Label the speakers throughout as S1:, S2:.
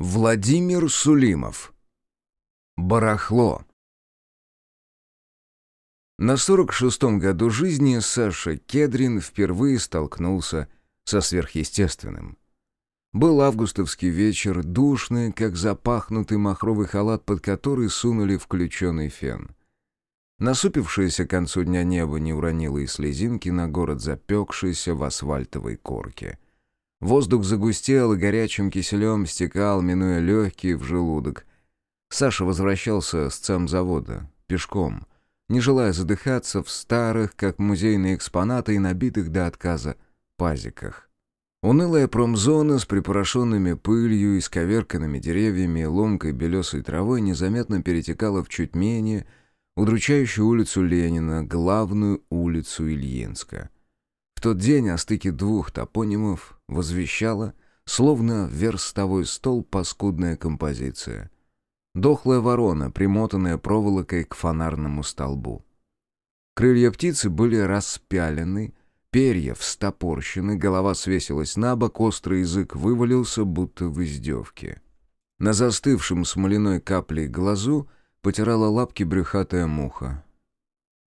S1: Владимир Сулимов. Барахло. На 46-м году жизни Саша Кедрин впервые столкнулся со сверхъестественным. Был августовский вечер, душный, как запахнутый махровый халат, под который сунули включенный фен. Насупившееся к концу дня небо не уронило и слезинки на город, запекшийся в асфальтовой корке — Воздух загустел и горячим киселем стекал, минуя легкие в желудок. Саша возвращался с цемзавода, пешком, не желая задыхаться в старых, как музейные экспонаты и набитых до отказа, пазиках. Унылая промзона с припорошенными пылью и сковерканными деревьями и ломкой белесой травой незаметно перетекала в чуть менее удручающую улицу Ленина, главную улицу Ильинска — в тот день о стыке двух топонимов возвещала, словно верстовой стол, паскудная композиция. Дохлая ворона, примотанная проволокой к фонарному столбу. Крылья птицы были распялены, перья встопорщены, голова свесилась на бок, острый язык вывалился, будто в издевке. На застывшем смоляной каплей глазу потирала лапки брюхатая муха.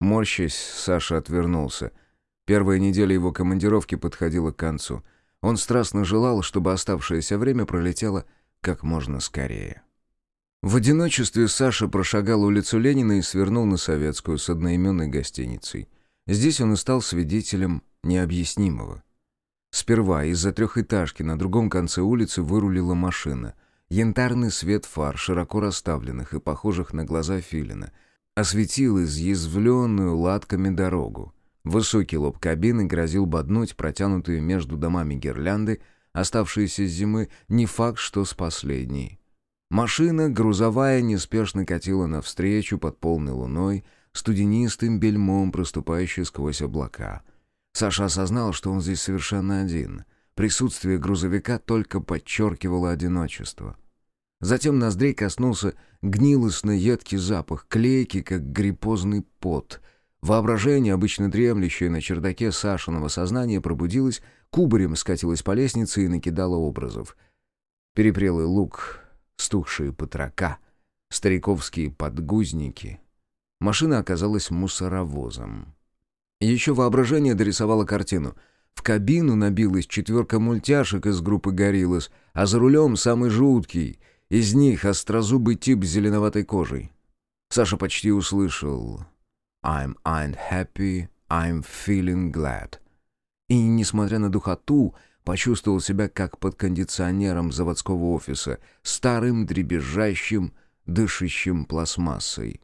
S1: Морщась, Саша отвернулся — Первая неделя его командировки подходила к концу. Он страстно желал, чтобы оставшееся время пролетело как можно скорее. В одиночестве Саша прошагал улицу Ленина и свернул на Советскую с одноименной гостиницей. Здесь он и стал свидетелем необъяснимого. Сперва из-за трехэтажки на другом конце улицы вырулила машина. Янтарный свет фар, широко расставленных и похожих на глаза филина, осветил изъязвленную латками дорогу. Высокий лоб кабины грозил боднуть протянутые между домами гирлянды, оставшиеся с зимы, не факт, что с последней. Машина, грузовая, неспешно катила навстречу под полной луной, студенистым бельмом, проступающей сквозь облака. Саша осознал, что он здесь совершенно один. Присутствие грузовика только подчеркивало одиночество. Затем ноздрей коснулся гнилостно едкий запах, клейкий, как гриппозный пот — Воображение, обычно дремлющее на чердаке Сашиного сознания, пробудилось, кубарем скатилось по лестнице и накидало образов. Перепрелый лук, стухшие потрока, стариковские подгузники. Машина оказалась мусоровозом. Еще воображение дорисовало картину. В кабину набилась четверка мультяшек из группы «Гориллас», а за рулем самый жуткий, из них острозубый тип с зеленоватой кожей. Саша почти услышал I'm unhappy, I'm feeling glad. И, несмотря на духоту, почувствовал себя как под кондиционером заводского офиса, старым, дребезжащим, дышащим пластмассой.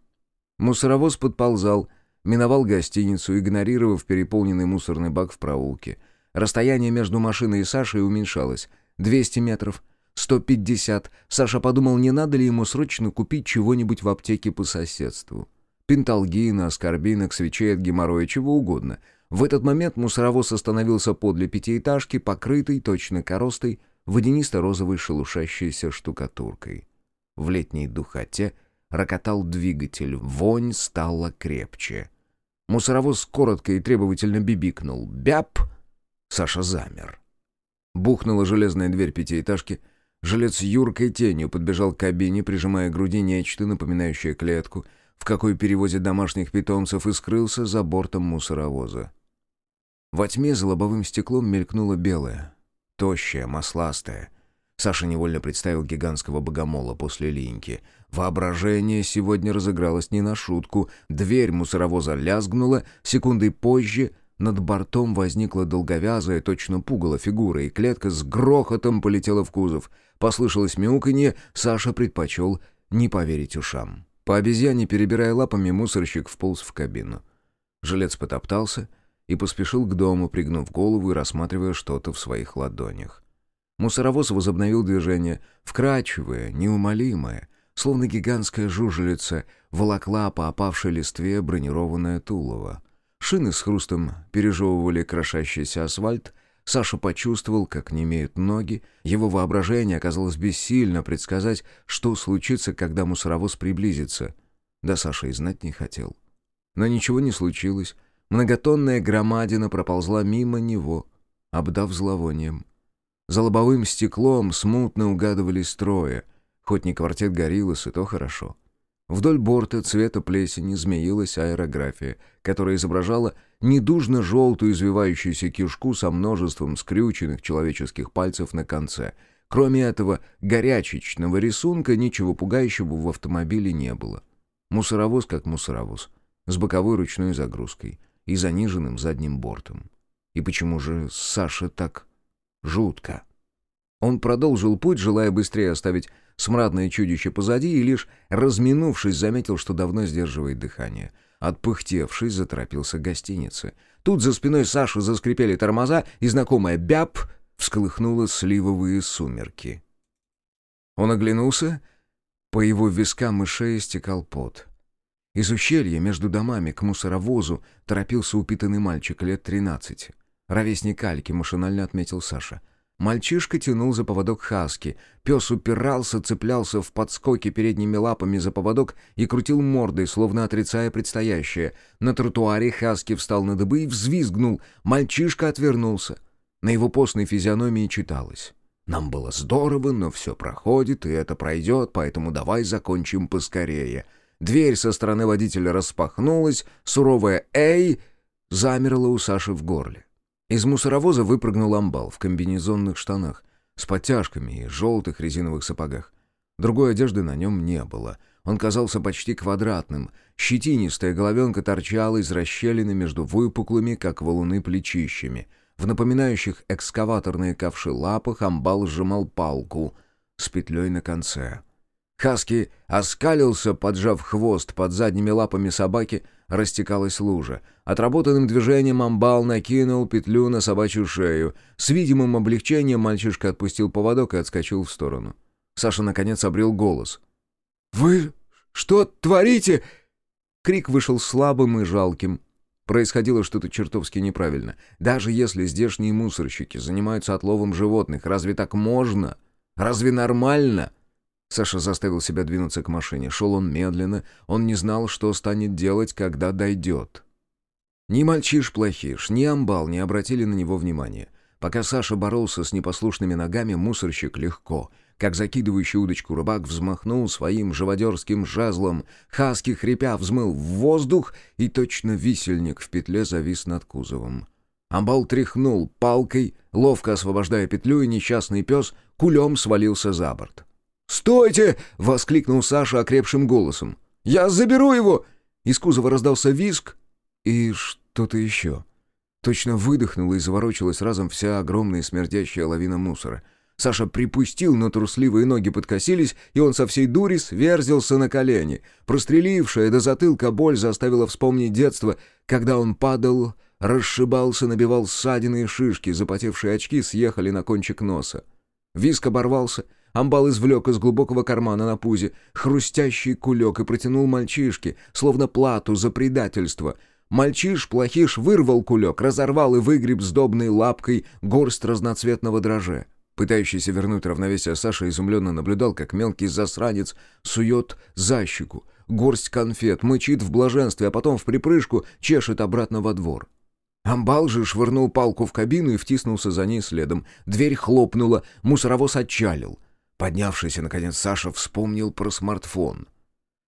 S1: Мусоровоз подползал, миновал гостиницу, игнорировав переполненный мусорный бак в проулке. Расстояние между машиной и Сашей уменьшалось. 200 метров, 150. Саша подумал, не надо ли ему срочно купить чего-нибудь в аптеке по соседству. Пенталгина, аскорбинок, свечей от геморроя, чего угодно. В этот момент мусоровоз остановился подле пятиэтажки, покрытой, точно коростой, водянисто-розовой шелушащейся штукатуркой. В летней духоте рокотал двигатель, вонь стала крепче. Мусоровоз коротко и требовательно бибикнул. «Бяп!» Саша замер. Бухнула железная дверь пятиэтажки. Жилец юркой тенью подбежал к кабине, прижимая к груди нечто, напоминающее клетку — в какой перевозят домашних питомцев, и скрылся за бортом мусоровоза. Во тьме за лобовым стеклом мелькнуло белое, тощее, масластое. Саша невольно представил гигантского богомола после линьки. Воображение сегодня разыгралось не на шутку. Дверь мусоровоза лязгнула, секундой позже над бортом возникла долговязая, точно пугало фигура, и клетка с грохотом полетела в кузов. Послышалось мяуканье, Саша предпочел не поверить ушам. По обезьяне, перебирая лапами, мусорщик вполз в кабину. Жилец потоптался и поспешил к дому, пригнув голову и рассматривая что-то в своих ладонях. Мусоровоз возобновил движение, вкрадчивое, неумолимое, словно гигантская жужелица волокла по опавшей листве бронированное тулово. Шины с хрустом пережевывали крошащийся асфальт — Саша почувствовал, как немеют ноги. Его воображение оказалось бессильно предсказать, что случится, когда мусоровоз приблизится. Да Саша и знать не хотел. Но ничего не случилось. Многотонная громадина проползла мимо него, обдав зловонием. За лобовым стеклом смутно угадывались строя. Хоть не квартет Гориллас, и то хорошо. Вдоль борта цвета плесени змеилась аэрография, которая изображала недужно-желтую извивающуюся кишку со множеством скрюченных человеческих пальцев на конце. Кроме этого горячечного рисунка ничего пугающего в автомобиле не было. Мусоровоз как мусоровоз, с боковой ручной загрузкой и заниженным задним бортом. И почему же Саша так жутко? Он продолжил путь, желая быстрее оставить смрадное чудище позади, и лишь разминувшись, заметил, что давно сдерживает дыхание. Отпыхтевшись, заторопился к гостинице. Тут за спиной Саши заскрипели тормоза, и знакомая «бяп» всколыхнула сливовые сумерки. Он оглянулся, по его вискам и шее стекал пот. Из ущелья между домами к мусоровозу торопился упитанный мальчик лет тринадцати. Ровесник Альки, машинально отметил Саша — Мальчишка тянул за поводок хаски. Пес упирался, цеплялся в подскоке передними лапами за поводок и крутил мордой, словно отрицая предстоящее. На тротуаре хаски встал на дыбы и взвизгнул. Мальчишка отвернулся. На его постной физиономии читалось. «Нам было здорово, но все проходит, и это пройдет, поэтому давай закончим поскорее». Дверь со стороны водителя распахнулась, суровая «Эй!» замерла у Саши в горле. Из мусоровоза выпрыгнул амбал в комбинезонных штанах, с подтяжками и желтых резиновых сапогах. Другой одежды на нем не было. Он казался почти квадратным. Щетинистая головенка торчала из расщелины между выпуклыми, как валуны, плечищами. В напоминающих экскаваторные ковши лапах амбал сжимал палку с петлей на конце. Хаски оскалился, поджав хвост под задними лапами собаки, растекалась лужа. Отработанным движением амбал накинул петлю на собачью шею. С видимым облегчением мальчишка отпустил поводок и отскочил в сторону. Саша, наконец, обрел голос. «Вы что творите?» Крик вышел слабым и жалким. Происходило что-то чертовски неправильно. Даже если здешние мусорщики занимаются отловом животных, разве так можно? Разве нормально? Саша заставил себя двинуться к машине. Шел он медленно, он не знал, что станет делать, когда дойдет. Ни мальчиш-плохиш, ни амбал не обратили на него внимания. Пока Саша боролся с непослушными ногами, мусорщик легко, как закидывающий удочку рыбак, взмахнул своим живодерским жезлом, хаски хрипя взмыл в воздух, и точно висельник в петле завис над кузовом. Амбал тряхнул палкой, ловко освобождая петлю, и несчастный пес кулем свалился за борт. «Стойте!» — воскликнул Саша окрепшим голосом. «Я заберу его!» Из кузова раздался виск и что-то еще. Точно выдохнула и заворочилась разом вся огромная смердящая лавина мусора. Саша припустил, но трусливые ноги подкосились, и он со всей дури сверзился на колени. Прострелившая до затылка боль заставила вспомнить детство, когда он падал, расшибался, набивал ссадины и шишки, запотевшие очки съехали на кончик носа. Виск оборвался — Амбал извлек из глубокого кармана на пузе хрустящий кулек и протянул мальчишке, словно плату за предательство. Мальчиш-плохиш вырвал кулек, разорвал и выгреб сдобной лапкой горсть разноцветного дрожжа. Пытающийся вернуть равновесие Саша изумленно наблюдал, как мелкий засранец сует за щеку, горсть конфет, мычит в блаженстве, а потом в припрыжку чешет обратно во двор. Амбал же швырнул палку в кабину и втиснулся за ней следом. Дверь хлопнула, мусоровоз отчалил. Поднявшийся, наконец, Саша вспомнил про смартфон.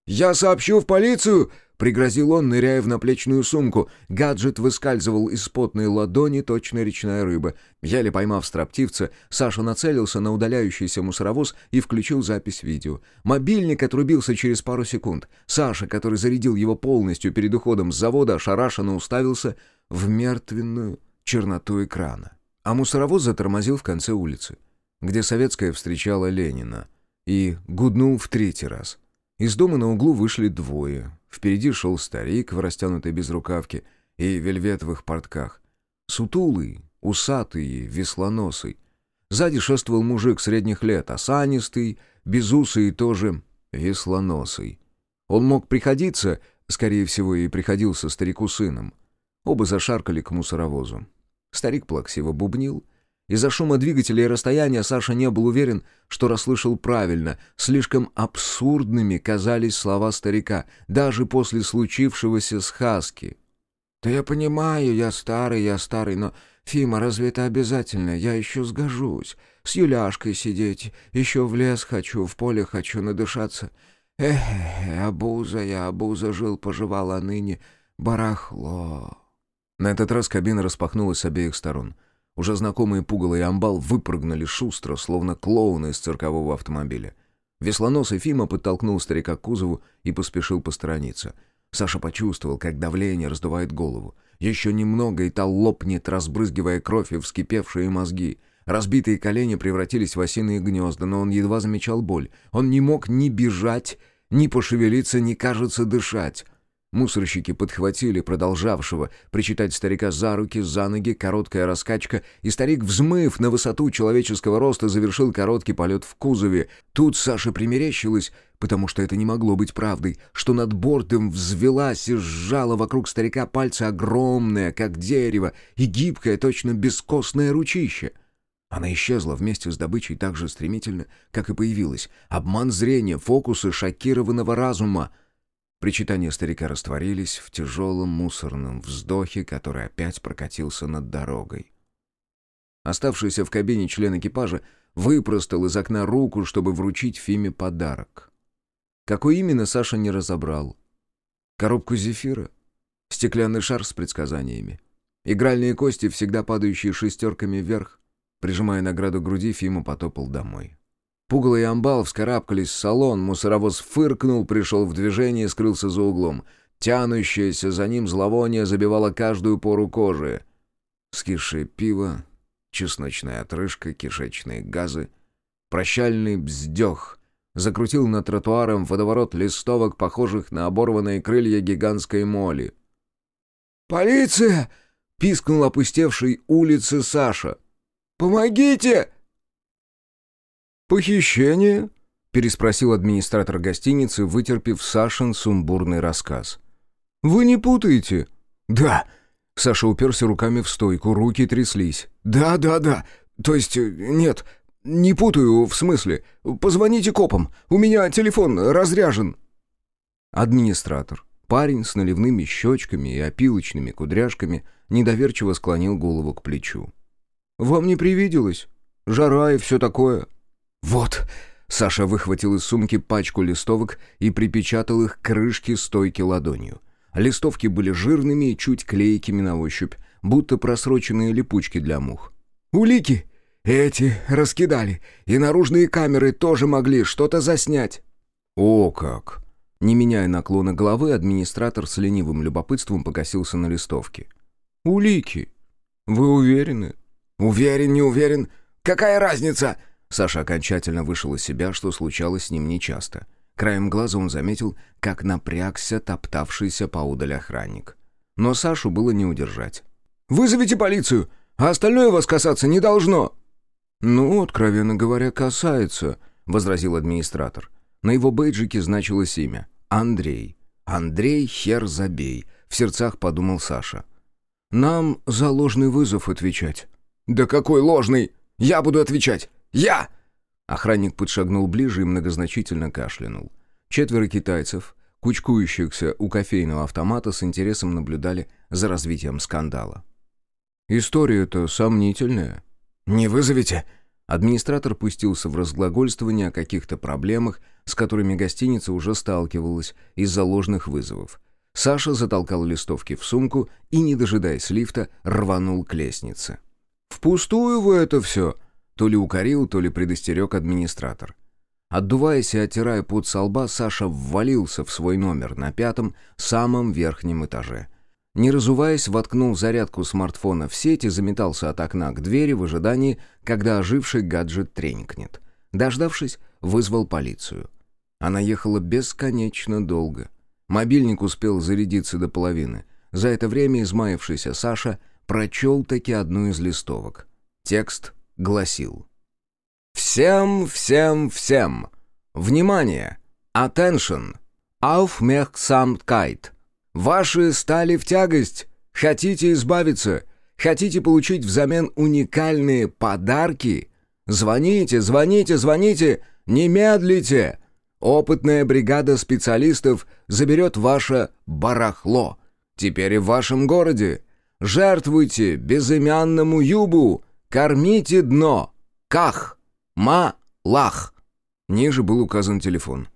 S1: «Я сообщу в полицию!» — пригрозил он, ныряя в наплечную сумку. Гаджет выскальзывал из потной ладони, точно речная рыба. Еле поймав строптивца, Саша нацелился на удаляющийся мусоровоз и включил запись видео. Мобильник отрубился через пару секунд. Саша, который зарядил его полностью перед уходом с завода, ошарашенно уставился в мертвенную черноту экрана. А мусоровоз затормозил в конце улицы где советская встречала Ленина, и гуднул в третий раз. Из дома на углу вышли двое. Впереди шел старик в растянутой безрукавке и вельветовых портках. Сутулый, усатый веслоносый. Сзади шествовал мужик средних лет, осанистый, безусый и тоже веслоносый. Он мог приходиться, скорее всего, и приходился старику сыном. Оба зашаркали к мусоровозу. Старик плаксиво бубнил — из-за шума двигателя и расстояния Саша не был уверен, что расслышал правильно. Слишком абсурдными казались слова старика, даже после случившегося с Хаски. «Да я понимаю, я старый, я старый, но Фима, разве это обязательно? Я еще сгожусь. С Юляшкой сидеть. Еще в лес хочу, в поле хочу надышаться. Эх, обуза я, обуза жил-поживал, а ныне барахло». На этот раз кабина распахнулась с обеих сторон. Уже знакомые пугало и амбал выпрыгнули шустро, словно клоуны из циркового автомобиля. Веслоносый Фима подтолкнул старика к кузову и поспешил посторониться. Саша почувствовал, как давление раздувает голову. Еще немного, и та лопнет, разбрызгивая кровь и вскипевшие мозги. Разбитые колени превратились в осиные гнезда, но он едва замечал боль. Он не мог ни бежать, ни пошевелиться, ни, кажется, дышать. Мусорщики подхватили продолжавшего причитать старика за руки, за ноги, короткая раскачка, и старик, взмыв на высоту человеческого роста, завершил короткий полет в кузове. Тут Саша примерещилась, потому что это не могло быть правдой, что над бортом взвелась и сжала вокруг старика пальцы огромное, как дерево, и гибкое, точно бескостное ручище. Она исчезла вместе с добычей так же стремительно, как и появилась. Обман зрения, фокусы шокированного разума — Причитания старика растворились в тяжелом мусорном вздохе, который опять прокатился над дорогой. Оставшийся в кабине член экипажа выпростал из окна руку, чтобы вручить Фиме подарок. Какой именно, Саша не разобрал. Коробку зефира, стеклянный шар с предсказаниями, игральные кости, всегда падающие шестерками вверх. Прижимая награду к груди, Фима потопал домой. Пугало и амбал вскарабкались в салон, мусоровоз фыркнул, пришел в движение и скрылся за углом. Тянущееся за ним зловоние забивало каждую пору кожи. Скисшее пиво, чесночная отрыжка, кишечные газы. Прощальный бздех закрутил над тротуаром водоворот листовок, похожих на оборванные крылья гигантской моли. «Полиция!» — пискнул опустевший улицы Саша. «Помогите!» «Похищение?» — переспросил администратор гостиницы, вытерпев Сашин сумбурный рассказ. «Вы не путаете?» «Да». Саша уперся руками в стойку, руки тряслись. «Да, да, да. То есть, э, нет, не путаю, в смысле. Позвоните копам, у меня телефон разряжен». Администратор, парень с наливными щечками и опилочными кудряшками, недоверчиво склонил голову к плечу. «Вам не привиделось? Жара и все такое?» «Вот!» Саша выхватил из сумки пачку листовок и припечатал их к крышке стойки ладонью. Листовки были жирными и чуть клейкими на ощупь, будто просроченные липучки для мух. «Улики! Эти раскидали, и наружные камеры тоже могли что-то заснять». «О как!» Не меняя наклона головы, администратор с ленивым любопытством покосился на листовке. «Улики! Вы уверены?» «Уверен, не уверен. Какая разница?» Саша окончательно вышел из себя, что случалось с ним нечасто. Краем глаза он заметил, как напрягся топтавшийся поудаль охранник. Но Сашу было не удержать. «Вызовите полицию, а остальное вас касаться не должно!» «Ну, откровенно говоря, касается», — возразил администратор. На его бейджике значилось имя — Андрей. «Андрей, хер забей», — в сердцах подумал Саша. «Нам за ложный вызов отвечать». «Да какой ложный? Я буду отвечать! Я!» Охранник подшагнул ближе и многозначительно кашлянул. Четверо китайцев, кучкующихся у кофейного автомата, с интересом наблюдали за развитием скандала. «История-то сомнительная». «Не вызовете?» Администратор пустился в разглагольствование о каких-то проблемах, с которыми гостиница уже сталкивалась из-за ложных вызовов. Саша затолкал листовки в сумку и, не дожидаясь лифта, рванул к лестнице. «Впустую вы это все!» То ли укорил, то ли предостерег администратор. Отдуваясь и оттирая пот со лба, Саша ввалился в свой номер на пятом, самом верхнем этаже. Не разуваясь, воткнул зарядку смартфона в сеть и заметался от окна к двери в ожидании, когда оживший гаджет тренькнет. Дождавшись, вызвал полицию. Она ехала бесконечно долго. Мобильник успел зарядиться до половины. За это время измаявшийся Саша прочел таки одну из листовок. Текст гласил «Всем, всем, всем! Внимание! Attention! Aufmerksamkeit! Ваши стали в тягость! Хотите избавиться? Хотите получить взамен уникальные подарки? Звоните, звоните, звоните! Не медлите! Опытная бригада специалистов заберет ваше барахло. Теперь и в вашем городе. Жертвуйте безымянному юбу! Кормите дно! Ках! Ма! Лах!» Ниже был указан телефон.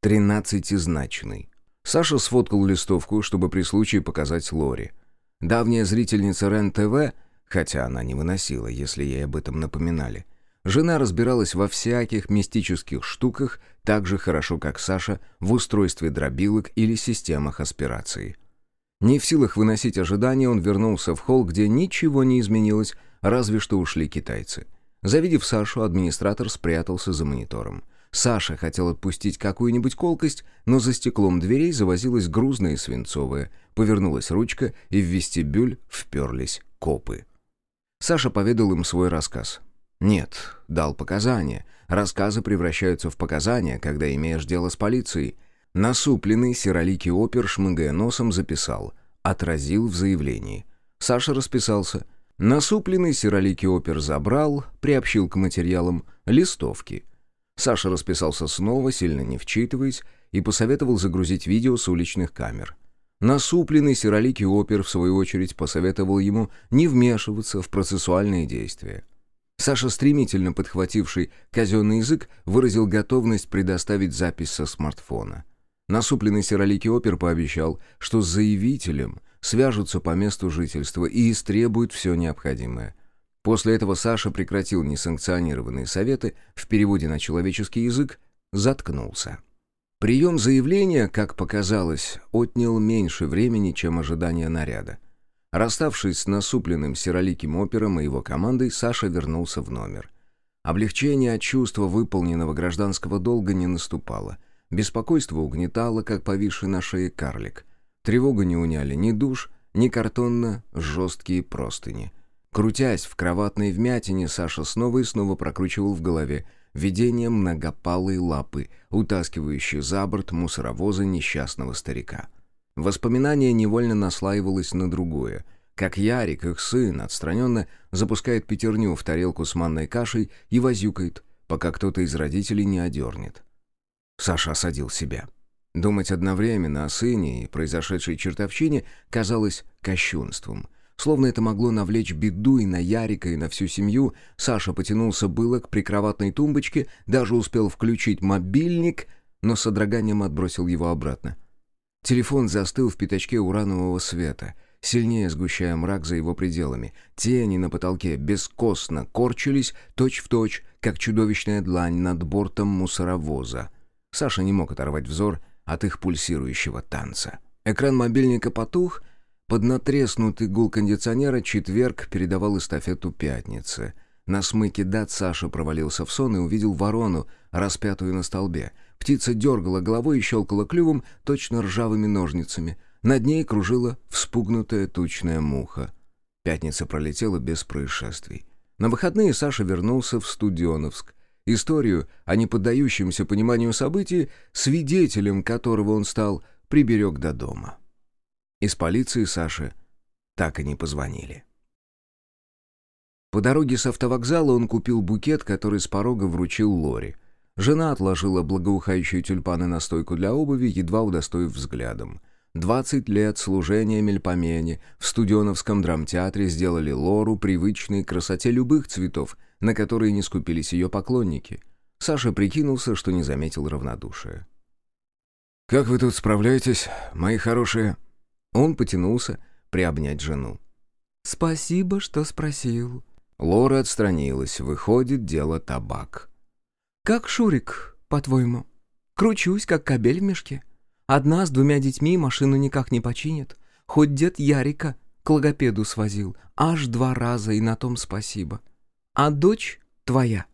S1: Тринадцатизначный. Саша сфоткал листовку, чтобы при случае показать Лори. Давняя зрительница РЕН-ТВ, хотя она не выносила, если ей об этом напоминали, жена разбиралась во всяких мистических штуках так же хорошо, как Саша в устройстве дробилок или системах аспирации. Не в силах выносить ожидания, он вернулся в холл, где ничего не изменилось, разве что ушли китайцы. Завидев Сашу, администратор спрятался за монитором. Саша хотел отпустить какую-нибудь колкость, но за стеклом дверей завозилась грузная и свинцовая. Повернулась ручка, и в вестибюль вперлись копы. Саша поведал им свой рассказ. Нет, дал показания. Рассказы превращаются в показания, когда имеешь дело с полицией. Насупленный сероликий опер, шмыгая носом, записал. Отразил в заявлении. Саша расписался. Насупленный сероликий опер забрал, приобщил к материалам листовки. Саша расписался снова, сильно не вчитываясь, и посоветовал загрузить видео с уличных камер. Насупленный сероликий опер, в свою очередь, посоветовал ему не вмешиваться в процессуальные действия. Саша, стремительно подхвативший казенный язык, выразил готовность предоставить запись со смартфона. Насупленный сероликий опер пообещал, что с заявителем свяжутся по месту жительства и истребуют все необходимое. После этого Саша прекратил несанкционированные советы, в переводе на человеческий язык заткнулся. Прием заявления, как показалось, отнял меньше времени, чем ожидание наряда. Расставшись с насупленным сероликим опером и его командой, Саша вернулся в номер. Облегчение от чувства выполненного гражданского долга не наступало — Беспокойство угнетало, как повисший на шее карлик. Тревогу не уняли ни душ, ни картонно-жесткие простыни. Крутясь в кроватной вмятине, Саша снова и снова прокручивал в голове видение многопалой лапы, утаскивающей за борт мусоровоза несчастного старика. Воспоминание невольно наслаивалось на другое. Как Ярик, их сын, отстраненно запускает пятерню в тарелку с манной кашей и возюкает, пока кто-то из родителей не одернет. Саша осадил себя. Думать одновременно о сыне и произошедшей чертовщине казалось кощунством. Словно это могло навлечь беду и на Ярика, и на всю семью, Саша потянулся было к прикроватной тумбочке, даже успел включить мобильник, но с содроганием отбросил его обратно. Телефон застыл в пятачке уранового света, сильнее сгущая мрак за его пределами. Тени на потолке бескостно корчились точь-в-точь, точь, как чудовищная длань над бортом мусоровоза — Саша не мог оторвать взор от их пульсирующего танца. Экран мобильника потух, под натреснутый гул кондиционера четверг передавал эстафету пятницы. На смыке дат Саша провалился в сон и увидел ворону, распятую на столбе. Птица дергала головой и щелкала клювом, точно ржавыми ножницами. Над ней кружила вспугнутая тучная муха. Пятница пролетела без происшествий. На выходные Саша вернулся в Студеновск, Историю о неподдающемся пониманию событий, свидетелем которого он стал, приберег до дома. Из полиции Саше так и не позвонили. По дороге с автовокзала он купил букет, который с порога вручил Лори. Жена отложила благоухающие тюльпаны на стойку для обуви, едва удостоив взглядом. Двадцать лет служения Мельпомене в студеновском драмтеатре сделали Лору привычной красоте любых цветов — на которые не скупились ее поклонники. Саша прикинулся, что не заметил равнодушия. «Как вы тут справляетесь, мои хорошие?» Он потянулся приобнять жену.
S2: «Спасибо, что спросил».
S1: Лора отстранилась. Выходит, дело табак.
S2: «Как Шурик, по-твоему? Кручусь, как кобель в мешке. Одна с двумя детьми машину никак не починит. Хоть дед Ярика к логопеду свозил. Аж два раза, и на том спасибо а дочь твоя».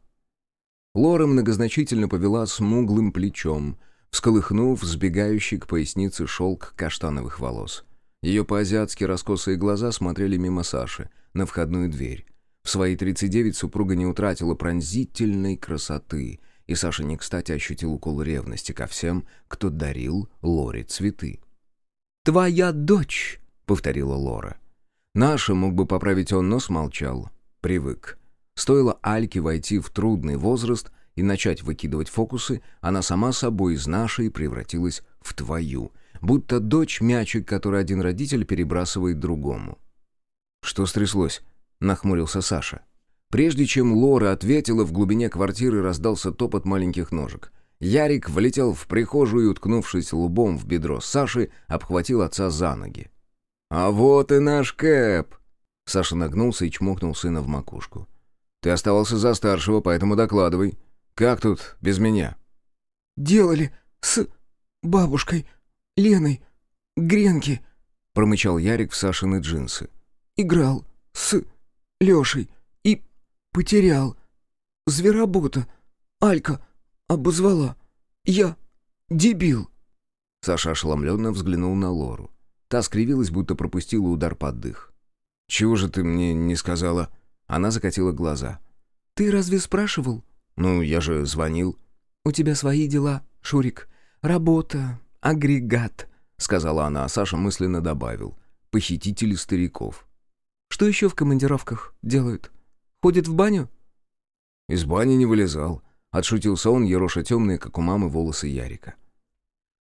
S1: Лора многозначительно повела смуглым плечом, всколыхнув сбегающий к пояснице шелк каштановых волос. Ее по-азиатски раскосые глаза смотрели мимо Саши, на входную дверь. В свои 39 супруга не утратила пронзительной красоты, и Саша не кстати ощутил укол ревности ко всем, кто дарил Лоре цветы.
S2: «Твоя дочь», — повторила Лора.
S1: Наша мог бы поправить он, но смолчал. Привык. Стоило Альке войти в трудный возраст и начать выкидывать фокусы, она сама собой из нашей превратилась в твою, будто дочь мячик, который один родитель перебрасывает другому. «Что стряслось?» — нахмурился Саша. Прежде чем Лора ответила, в глубине квартиры раздался топот маленьких ножек. Ярик влетел в прихожую и, уткнувшись лбом в бедро Саши, обхватил отца за ноги. «А вот и наш Кэп!» Саша нагнулся и чмокнул сына в макушку. «Ты оставался за старшего, поэтому докладывай. Как тут без меня?»
S2: «Делали с бабушкой Леной гренки», — промычал Ярик в Сашины джинсы. «Играл с Лешей и потерял. Зверобота. Алька обозвала. Я дебил».
S1: Саша ошеломленно взглянул на Лору. Та скривилась, будто пропустила удар под дых. «Чего же ты мне не сказала?» Она закатила глаза.
S2: «Ты разве спрашивал?»
S1: «Ну, я же звонил».
S2: «У тебя свои дела, Шурик. Работа, агрегат», — сказала она, а Саша мысленно добавил. «Похитители стариков». «Что еще в командировках делают? Ходят в баню?»
S1: «Из бани не вылезал», — отшутился он, ероша темные, как у мамы, волосы Ярика.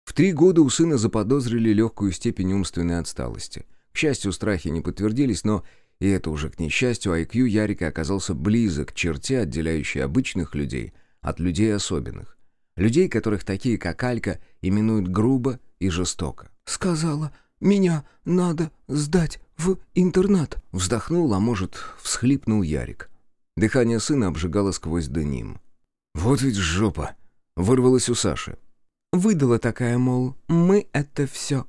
S1: В три года у сына заподозрили легкую степень умственной отсталости. К счастью, страхи не подтвердились, но, и это уже к несчастью, IQ Ярика оказался близок к черте, отделяющей обычных людей от людей особенных. Людей, которых такие, как Алька, именуют грубо и жестоко.
S2: «Сказала, меня надо сдать в интернат», —
S1: вздохнул, а может, всхлипнул Ярик. Дыхание сына обжигало сквозь деним. «Вот ведь жопа!» — вырвалось у Саши.
S2: Выдала такая, мол, мы это все.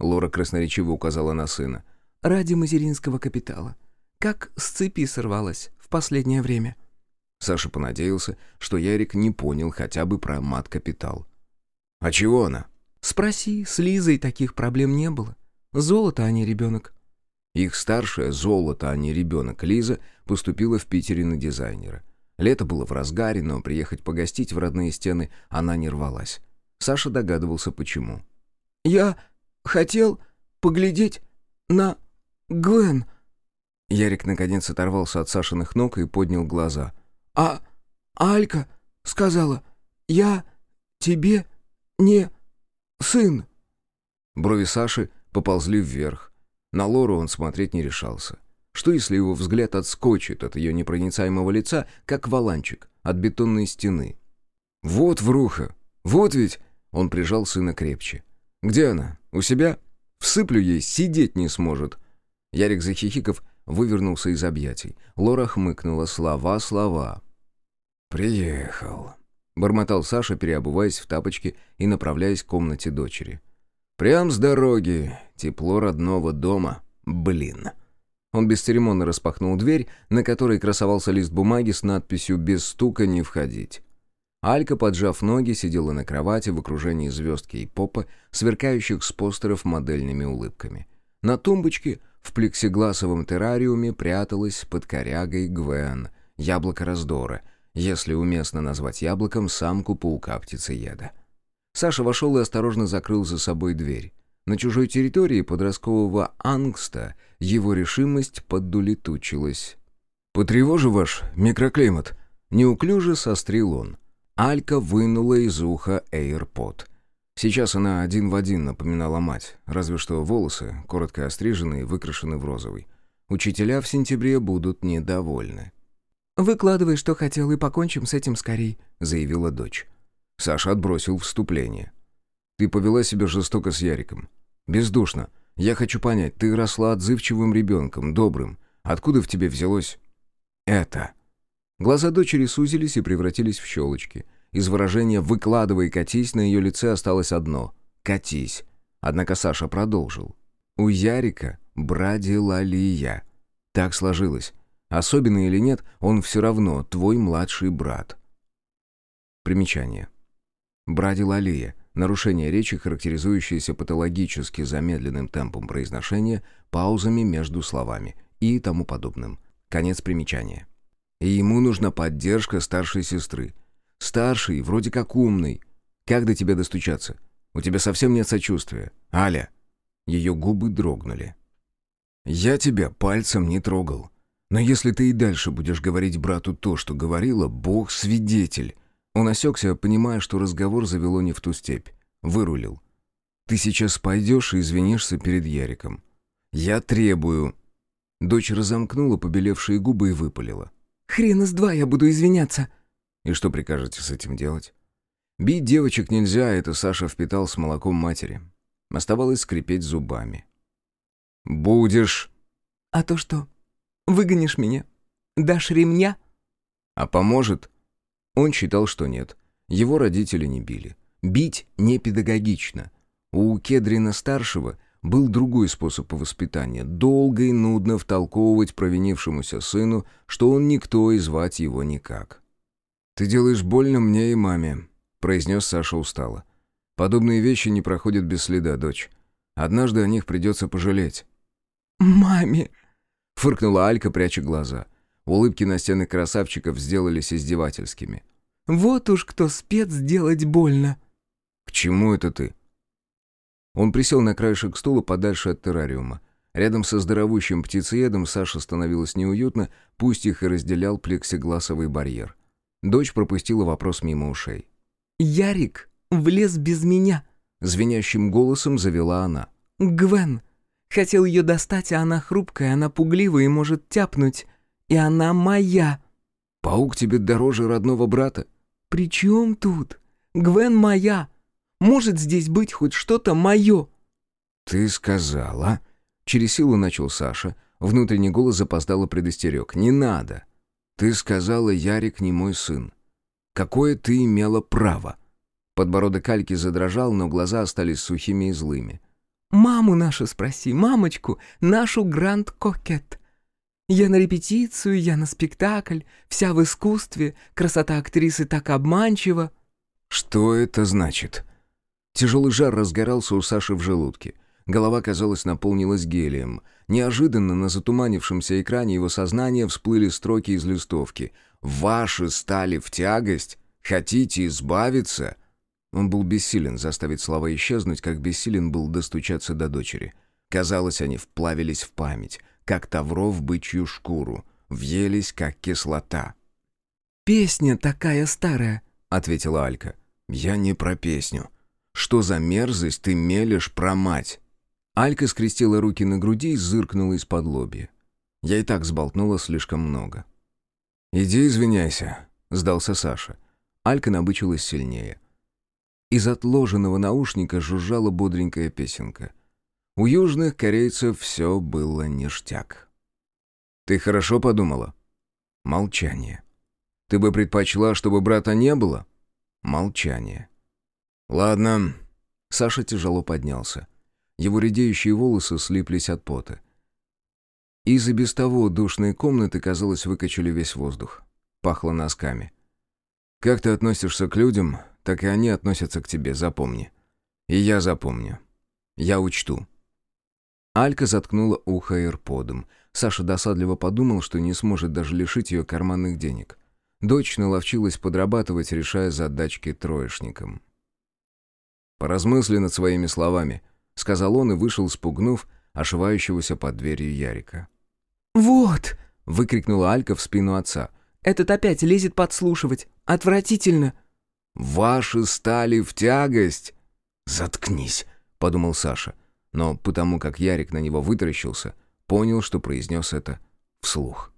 S1: Лора красноречиво указала на сына.
S2: Ради материнского капитала. Как с цепи сорвалась в последнее время.
S1: Саша понадеялся, что Ярик не понял хотя бы про мат-капитал. «А чего она?»
S2: «Спроси, с Лизой таких проблем не было. Золото, а не ребенок».
S1: Их старшая, золото, а не ребенок, Лиза, поступила в Питере на дизайнера. Лето было в разгаре, но приехать погостить в родные стены она не рвалась. Саша догадывался, почему.
S2: «Я хотел поглядеть на Гвен».
S1: Ярик наконец оторвался от Сашиных ног и поднял глаза.
S2: «А Алька сказала, я тебе не сын».
S1: Брови Саши поползли вверх. На Лору он смотреть не решался. Что если его взгляд отскочит от ее непроницаемого лица, как валанчик от бетонной стены? «Вот вруха! Вот ведь!» Он прижал сына крепче. «Где она? У себя? Всыплю ей, сидеть не сможет». Ярик Захихиков вывернулся из объятий. Лора хмыкнула. Слова, слова. «Приехал», — бормотал Саша, переобуваясь в тапочки и направляясь к комнате дочери. «Прям с дороги. Тепло родного дома. Блин». Он бесцеремонно распахнул дверь, на которой красовался лист бумаги с надписью «Без стука не входить». Алька, поджав ноги, сидела на кровати в окружении звездки и попа, сверкающих с постеров модельными улыбками. На тумбочке в плексигласовом террариуме пряталась под корягой Гвен, яблоко раздора, если уместно назвать яблоком самку паука-птицееда. Саша вошел и осторожно закрыл за собой дверь. На чужой территории подросткового ангста его решимость поддулетучилась. «Потревожу ваш микроклимат», — неуклюже сострил он. Алька вынула из уха AirPod. Сейчас она один в один напоминала мать, разве что волосы, коротко остриженные, выкрашены в розовый. Учителя в сентябре будут недовольны.
S2: «Выкладывай, что хотел, и покончим с этим скорей», — заявила дочь.
S1: Саша отбросил вступление. «Ты повела себя жестоко с Яриком. Бездушно. Я хочу понять, ты росла отзывчивым ребенком, добрым. Откуда в тебе взялось это?» Глаза дочери сузились и превратились в щелочки. Из выражения «выкладывай, катись» на ее лице осталось одно — «катись». Однако Саша продолжил. «У Ярика брадила Лия. Так сложилось. Особенно или нет, он все равно твой младший брат». Примечание. Брадилалия – нарушение речи, характеризующееся патологически замедленным темпом произношения, паузами между словами и тому подобным. Конец примечания. И ему нужна поддержка старшей сестры. Старший, вроде как умный. Как до тебя достучаться? У тебя совсем нет сочувствия. Аля!» Ее губы дрогнули. «Я тебя пальцем не трогал. Но если ты и дальше будешь говорить брату то, что говорила, Бог свидетель». Он осекся, понимая, что разговор завело не в ту степь. Вырулил. «Ты сейчас пойдешь и извинишься перед Яриком. Я требую...» Дочь разомкнула побелевшие губы и выпалила.
S2: «Хрена с два я буду извиняться!»
S1: «И что прикажете с этим делать?» Бить девочек нельзя, это Саша впитал с молоком матери. Оставалось скрипеть зубами. «Будешь...»
S2: «А то что? Выгонишь меня? Дашь ремня?»
S1: «А поможет?» Он считал, что нет. Его родители не били. Бить не педагогично. У Кедрина-старшего был другой способ воспитания — долго и нудно втолковывать провинившемуся сыну, что он никто и звать его никак. «Ты делаешь больно мне и маме», — произнес Саша устало. «Подобные вещи не проходят без следа, дочь. Однажды о них придется пожалеть».
S2: «Маме!»
S1: — фыркнула Алька, пряча глаза. Улыбки на стены красавчиков сделались издевательскими.
S2: «Вот уж кто спец сделать больно!»
S1: «К чему это ты?» Он присел на краешек стула подальше от террариума. Рядом со здоровущим птицеедом Саша становилось неуютно, пусть их и разделял плексигласовый барьер. Дочь пропустила вопрос мимо ушей.
S2: «Ярик влез без меня», —
S1: звенящим голосом завела она.
S2: «Гвен. Хотел ее достать, а она хрупкая, она пугливая и может тяпнуть. И она моя».
S1: «Паук тебе дороже родного брата?»
S2: «При чем тут? Гвен моя. Может здесь быть хоть что-то мое?»
S1: «Ты сказала...» Через силу начал Саша. Внутренний голос запоздало предостерег. «Не надо. Ты сказала, Ярик не мой сын. Какое ты имела право?» Подбородок Альки задрожал, но глаза остались сухими и злыми.
S2: «Маму нашу спроси, мамочку, нашу гранд-кокет. Я на репетицию, я на спектакль, вся в искусстве, красота актрисы так обманчива».
S1: «Что это значит?» Тяжелый жар разгорался у Саши в желудке. Голова, казалось, наполнилась гелием. Неожиданно на затуманившемся экране его сознания всплыли строки из листовки. «Ваши стали в тягость? Хотите избавиться?» Он был бессилен заставить слова исчезнуть, как бессилен был достучаться до дочери. Казалось, они вплавились в память, как тавро в бычью шкуру, въелись, как кислота.
S2: «Песня такая старая», —
S1: ответила Алька. «Я не про песню. Что за мерзость ты мелешь про мать?» Алька скрестила руки на груди и зыркнула из-под лобья. Я и так сболтнула слишком много. «Иди извиняйся», — сдался Саша. Алька набычилась сильнее. Из отложенного наушника жужжала бодренькая песенка. У южных корейцев все было ништяк. «Ты хорошо подумала?» Молчание. «Ты бы предпочла, чтобы брата не было?» Молчание. «Ладно». Саша тяжело поднялся. Его редеющие волосы слиплись от пота. Из и без того душной комнаты, казалось, выкачали весь воздух. Пахло носками. «Как ты относишься к людям, так и они относятся к тебе, запомни. И я запомню. Я учту». Алька заткнула ухо эрподом. Саша досадливо подумал, что не сможет даже лишить ее карманных денег. Дочь наловчилась подрабатывать, решая задачки троечникам. «Поразмысли над своими словами», — сказал он и вышел, спугнув ошивающегося под дверью Ярика.
S2: «Вот!»
S1: — выкрикнула Алька в спину отца.
S2: «Этот опять лезет подслушивать. Отвратительно!»
S1: Ваши стали в тягость!» «Заткнись!» — подумал Саша. Но потому как Ярик на него вытаращился, понял, что произнес это вслух.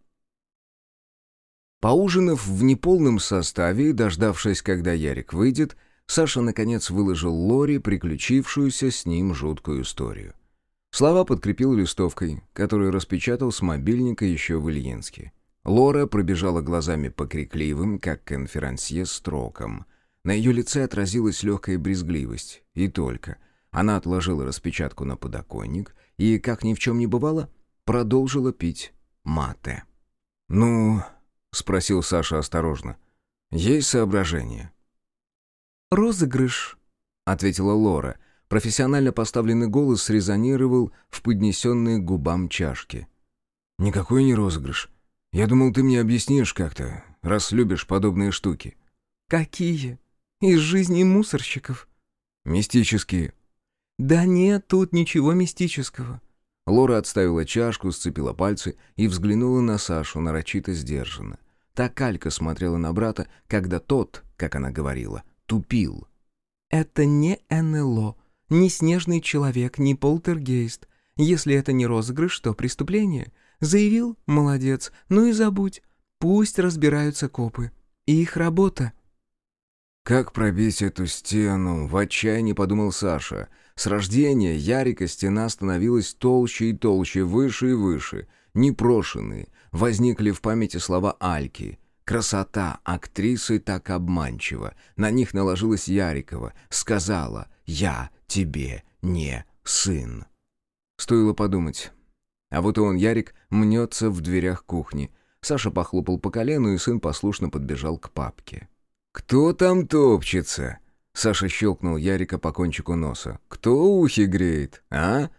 S1: Поужинав в неполном составе и дождавшись, когда Ярик выйдет, Саша, наконец, выложил Лори приключившуюся с ним жуткую историю. Слова подкрепил листовкой, которую распечатал с мобильника еще в Ильинске. Лора пробежала глазами по крикливым, как конферансье, строкам. На ее лице отразилась легкая брезгливость. И только. Она отложила распечатку на подоконник и, как ни в чем не бывало, продолжила пить мате. «Ну...» — спросил Саша осторожно. «Есть соображения?»
S2: «Розыгрыш», —
S1: ответила Лора. Профессионально поставленный голос срезонировал в поднесенные к губам чашки. «Никакой не розыгрыш. Я думал, ты мне объяснишь как-то, раз любишь подобные штуки».
S2: «Какие?» Из жизни мусорщиков.
S1: Мистические.
S2: Да нет тут ничего мистического.
S1: Лора отставила чашку, сцепила пальцы и взглянула на Сашу нарочито сдержанно. Так Калька смотрела на брата, когда тот, как она говорила, тупил.
S2: «Это не НЛО, не снежный человек, не полтергейст. Если это не розыгрыш, то преступление. Заявил — молодец, ну и забудь. Пусть разбираются копы. Их работа.
S1: «Как пробить эту стену?» — в отчаянии подумал Саша. С рождения Ярика стена становилась толще и толще, выше и выше. Непрошенные. Возникли в памяти слова Альки. Красота актрисы так обманчива. На них наложилась Ярикова. Сказала «Я тебе не сын». Стоило подумать. А вот и он, Ярик, мнется в дверях кухни. Саша похлопал по колену, и сын послушно подбежал к папке. «Кто там топчется?» Саша щелкнул Ярика по кончику носа. «Кто ухи греет, а?»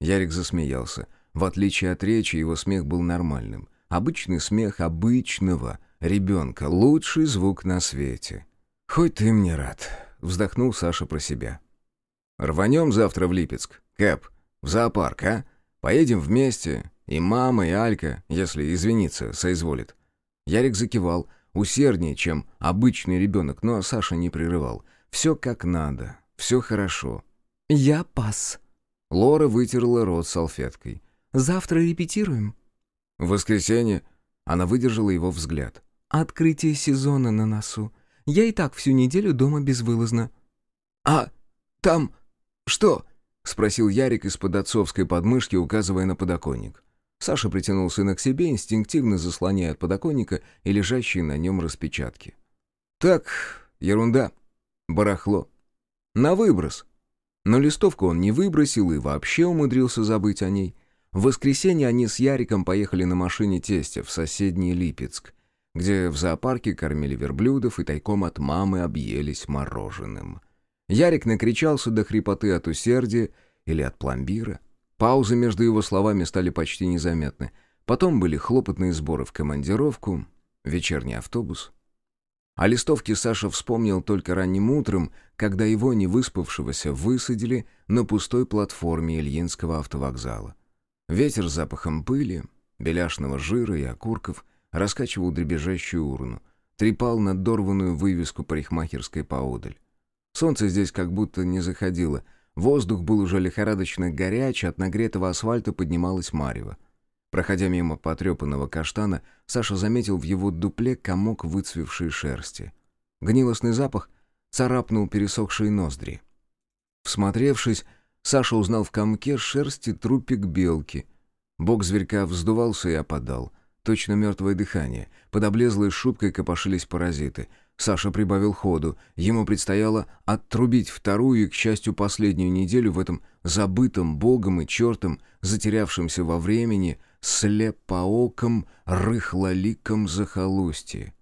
S1: Ярик засмеялся. В отличие от речи, его смех был нормальным. Обычный смех обычного ребенка. Лучший звук на свете. «Хоть ты мне рад», — вздохнул Саша про себя. «Рванем завтра в Липецк. Кэп, в зоопарк, а? Поедем вместе. И мама, и Алька, если извиниться, соизволит». Ярик закивал, усерднее, чем обычный ребенок, но Саша не прерывал. «Все как надо, все хорошо».
S2: «Я пас».
S1: Лора вытерла рот салфеткой.
S2: «Завтра репетируем?»
S1: В воскресенье она выдержала его взгляд.
S2: «Открытие сезона на носу. Я и так всю неделю дома безвылазно».
S1: «А там что?» — спросил Ярик из-под отцовской подмышки, указывая на подоконник. Саша притянул сына к себе, инстинктивно заслоняя от подоконника и лежащие на нем распечатки. «Так, ерунда. Барахло. На выброс». Но листовку он не выбросил и вообще умудрился забыть о ней. В воскресенье они с Яриком поехали на машине тестя в соседний Липецк, где в зоопарке кормили верблюдов и тайком от мамы объелись мороженым. Ярик накричался до хрипоты от усердия или от пломбира. Паузы между его словами стали почти незаметны. Потом были хлопотные сборы в командировку, вечерний автобус. О листовке Саша вспомнил только ранним утром, когда его, невыспавшегося, высадили на пустой платформе Ильинского автовокзала. Ветер с запахом пыли, беляшного жира и окурков раскачивал дребезжащую урну, трепал надорванную вывеску парикмахерской поодаль. Солнце здесь как будто не заходило, воздух был уже лихорадочно горячий, от нагретого асфальта поднималась марево. Проходя мимо потрепанного каштана, Саша заметил в его дупле комок выцвевшей шерсти. Гнилостный запах царапнул пересохшие ноздри. Всмотревшись, Саша узнал в комке шерсти трупик белки. Бок зверька вздувался и опадал. Точно мертвое дыхание. Под облезлой шубкой копошились паразиты. Саша прибавил ходу. Ему предстояло отрубить вторую и, к счастью, последнюю неделю в этом забытом богом и чертом, затерявшемся во времени, слепооком, рыхлоликом захолустье.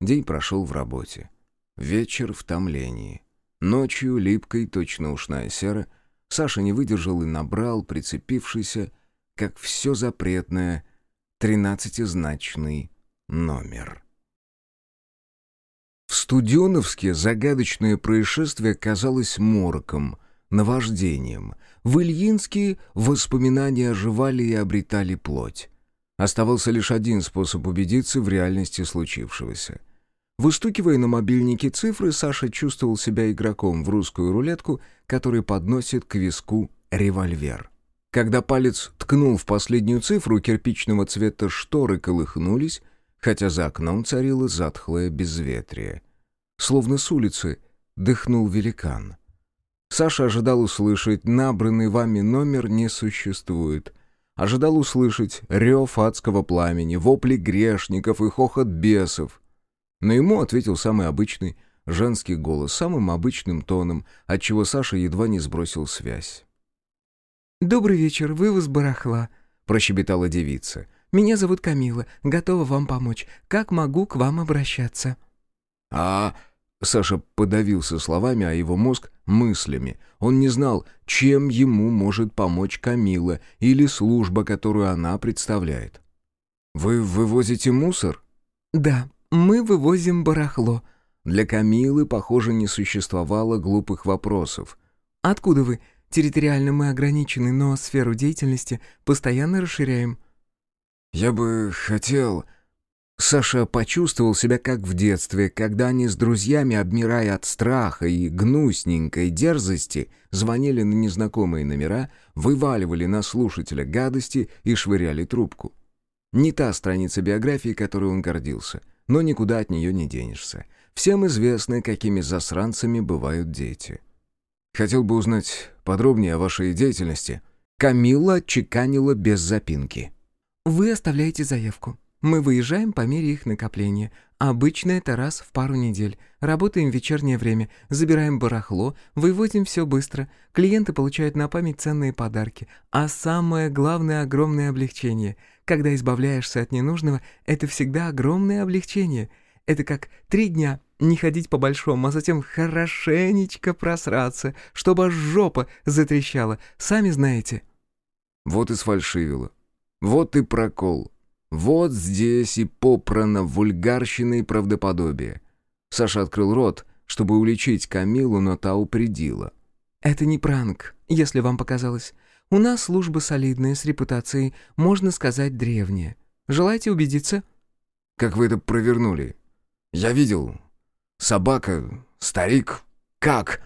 S1: День прошел в работе. Вечер в томлении. Ночью, липкой, точно ушная сера, Саша не выдержал и набрал прицепившийся, как все запретное, тринадцатизначный номер. В Студеновске загадочное происшествие казалось мороком, наваждением. В Ильинске воспоминания оживали и обретали плоть. Оставался лишь один способ убедиться в реальности случившегося. Выстукивая на мобильнике цифры, Саша чувствовал себя игроком в русскую рулетку, который подносит к виску револьвер. Когда палец ткнул в последнюю цифру, кирпичного цвета шторы колыхнулись, хотя за окном царило затхлое безветрие. Словно с улицы дыхнул великан. Саша ожидал услышать «набранный вами номер не существует». Ожидал услышать рев адского пламени, вопли грешников и хохот бесов. Но ему ответил самый обычный женский голос, самым обычным тоном, отчего Саша едва не сбросил связь.
S2: «Добрый вечер, вывоз барахла», — прощебетала девица. Меня зовут Камила, готова вам помочь. Как могу к вам обращаться?»
S1: «А...» Саша подавился словами, а его мозг — мыслями. Он не знал, чем ему может помочь Камила или служба, которую она представляет. «Вы вывозите мусор?»
S2: «Да, мы вывозим барахло».
S1: Для Камилы, похоже, не существовало глупых вопросов.
S2: «Откуда вы? Территориально мы ограничены, но сферу деятельности постоянно расширяем».
S1: «Я бы хотел...» Саша почувствовал себя как в детстве, когда они с друзьями, обмирая от страха и гнусненькой дерзости, звонили на незнакомые номера, вываливали на слушателя гадости и швыряли трубку. Не та страница биографии, которой он гордился, но никуда от нее не денешься. Всем известно, какими засранцами бывают дети. Хотел бы узнать подробнее о вашей деятельности. Камилла чеканила без запинки.
S2: Вы оставляете заявку. Мы выезжаем по мере их накопления. Обычно это раз в пару недель. Работаем в вечернее время, забираем барахло, вывозим все быстро. Клиенты получают на память ценные подарки. А самое главное — огромное облегчение. Когда избавляешься от ненужного, это всегда огромное облегчение. Это как три дня не ходить по-большому, а затем хорошенечко просраться, чтобы аж жопа затрещала. Сами знаете.
S1: Вот и сфальшивило. Вот и прокол. Вот здесь и попрано вульгарщина и правдоподобие. Саша открыл рот, чтобы уличить Камилу, но та упредила.
S2: «Это не пранк, если вам показалось. У нас служба солидная, с репутацией, можно сказать, древняя. Желаете убедиться?»
S1: «Как вы это провернули? Я видел. Собака, старик. Как?»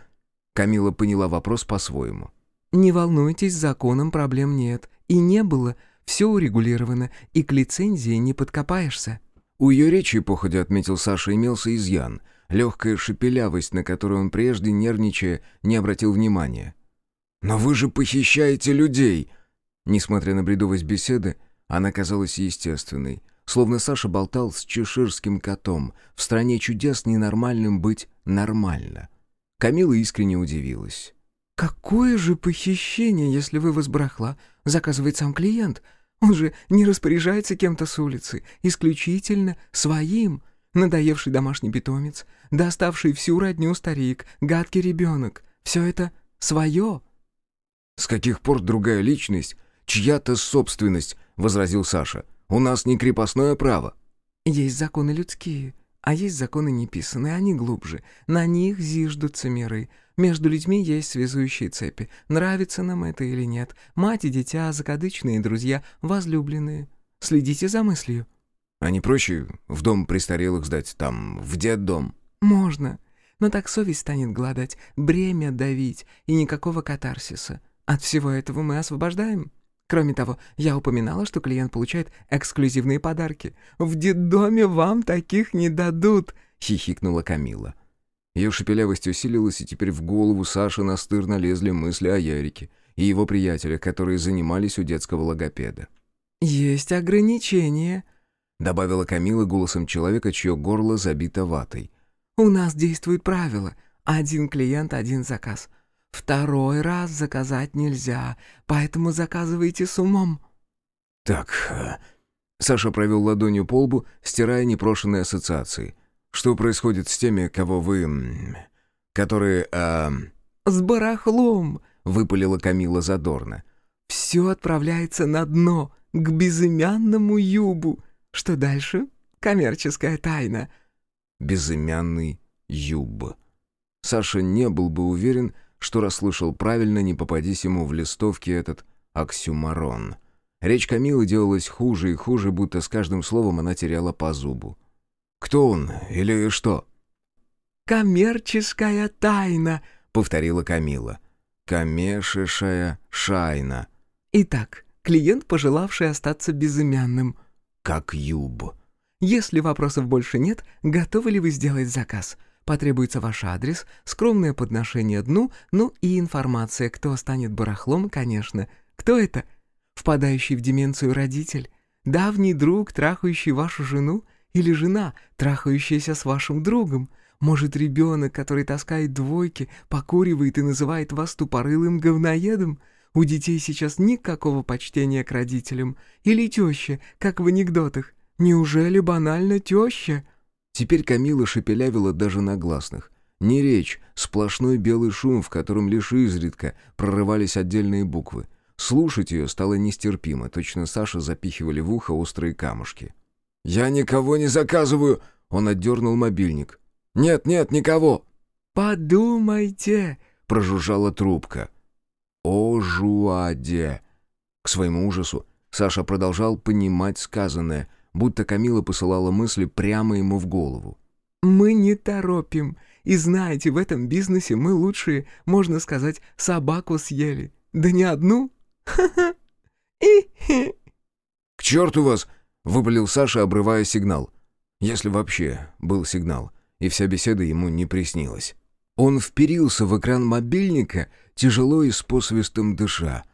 S1: Камила поняла вопрос по-своему.
S2: «Не волнуйтесь, с законом проблем нет. И не было. Все урегулировано, и к лицензии не подкопаешься».
S1: У ее речи, походя отметил Саша, имелся изъян, легкая шепелявость, на которую он прежде, нервничая, не обратил внимания. «Но вы же похищаете людей!» Несмотря на бредовость беседы, она казалась естественной, словно Саша болтал с чеширским котом. В стране чудес ненормальным быть нормально. Камила искренне удивилась.
S2: «Какое же похищение, если вывоз барахла заказывает сам клиент? Он же не распоряжается кем-то с улицы, исключительно своим. Надоевший домашний питомец, доставший всю родню старик, гадкий ребенок. Все это свое».
S1: «С каких пор другая личность, чья-то собственность?» — возразил Саша. «У нас не крепостное право».
S2: «Есть законы людские, а есть законы неписанные, они глубже. На них зиждутся миры. Между людьми есть связующие цепи. Нравится нам это или нет. Мать и дитя, закадычные друзья, возлюбленные. Следите за мыслью».
S1: «А не проще в дом престарелых сдать, там, в детдом?»
S2: «Можно. Но так совесть станет гладать, бремя давить и никакого катарсиса. От всего этого мы освобождаем». Кроме того, я упоминала, что клиент получает эксклюзивные подарки. В детдоме вам таких не дадут», — хихикнула Камила.
S1: Ее шепелявость усилилась, и теперь в голову Саши настырно лезли мысли о Ярике и его приятелях, которые занимались у детского логопеда.
S2: «Есть ограничения», —
S1: добавила Камила голосом человека, чье горло забито ватой.
S2: «У нас действует правило. Один клиент — один заказ. Второй раз заказать нельзя, поэтому заказывайте с умом».
S1: «Так...» э, Саша провел ладонью по лбу, стирая непрошенные ассоциации — что происходит с теми, кого вы... которые... А...
S2: «С барахлом!»
S1: — выпалила Камила задорно.
S2: «Все отправляется на дно, к безымянному юбу. Что дальше? Коммерческая тайна».
S1: «Безымянный юб». Саша не был бы уверен, что расслышал правильно, не попадись ему в листовке этот оксюмарон. Речь Камилы делалась хуже и хуже, будто с каждым словом она теряла по зубу. Кто он или что?»
S2: «Коммерческая тайна», —
S1: повторила Камила. «Комешешая шайна».
S2: «Итак, клиент, пожелавший остаться безымянным».
S1: «Как юб».
S2: «Если вопросов больше нет, готовы ли вы сделать заказ?» Потребуется ваш адрес, скромное подношение дну, ну и информация, кто станет барахлом, конечно. Кто это? Впадающий в деменцию родитель? Давний друг, трахающий вашу жену? Или жена, трахающаяся с вашим другом. Может, ребенок, который таскает двойки, покуривает и называет вас тупорылым говноедом? У детей сейчас никакого почтения к родителям. Или теща, как в анекдотах. Неужели банально теща?»
S1: Теперь Камила шепелявила даже на гласных. Не речь, сплошной белый шум, в котором лишь изредка прорывались отдельные буквы. Слушать ее стало нестерпимо, точно Саша запихивали в ухо острые камушки. «Я никого не заказываю!» Он отдернул мобильник. «Нет, нет, никого!»
S2: «Подумайте!» — прожужжала трубка.
S1: «О, Жуаде!» К своему ужасу Саша продолжал понимать сказанное, будто Камила посылала мысли прямо ему в голову.
S2: «Мы не торопим. И знаете, в этом бизнесе мы лучшие, можно сказать, собаку съели. Да не одну? Ха-ха!
S1: «К черту вас!» выпалил Саша, обрывая сигнал. Если вообще был сигнал, и вся беседа ему не приснилась. Он вперился в экран мобильника, тяжело и с посвистом дыша.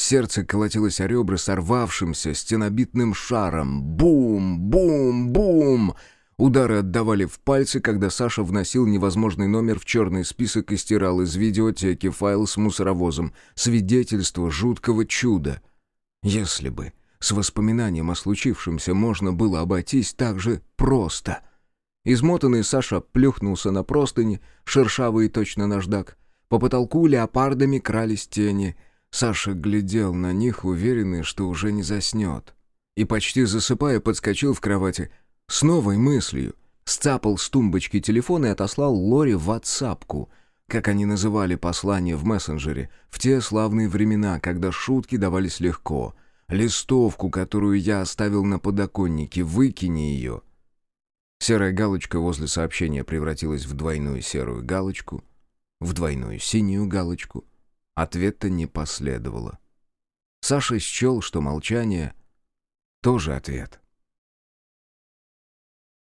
S1: Сердце колотилось о ребра сорвавшимся стенобитным шаром. Бум! Бум! Бум! Удары отдавали в пальцы, когда Саша вносил невозможный номер в черный список и стирал из видеотеки файл с мусоровозом. Свидетельство жуткого чуда. Если бы с воспоминанием о случившемся можно было обойтись так же просто. Измотанный Саша плюхнулся на простыни, шершавый точно наждак. По потолку леопардами крались тени. Саша глядел на них, уверенный, что уже не заснет. И почти засыпая, подскочил в кровати с новой мыслью. Сцапал с тумбочки телефон и отослал Лоре в ватсапку, как они называли послание в мессенджере, в те славные времена, когда шутки давались легко — листовку, которую я оставил на подоконнике, выкини ее». Серая галочка возле сообщения превратилась в двойную серую галочку, в двойную синюю галочку. Ответа не последовало. Саша счел, что молчание — тоже ответ.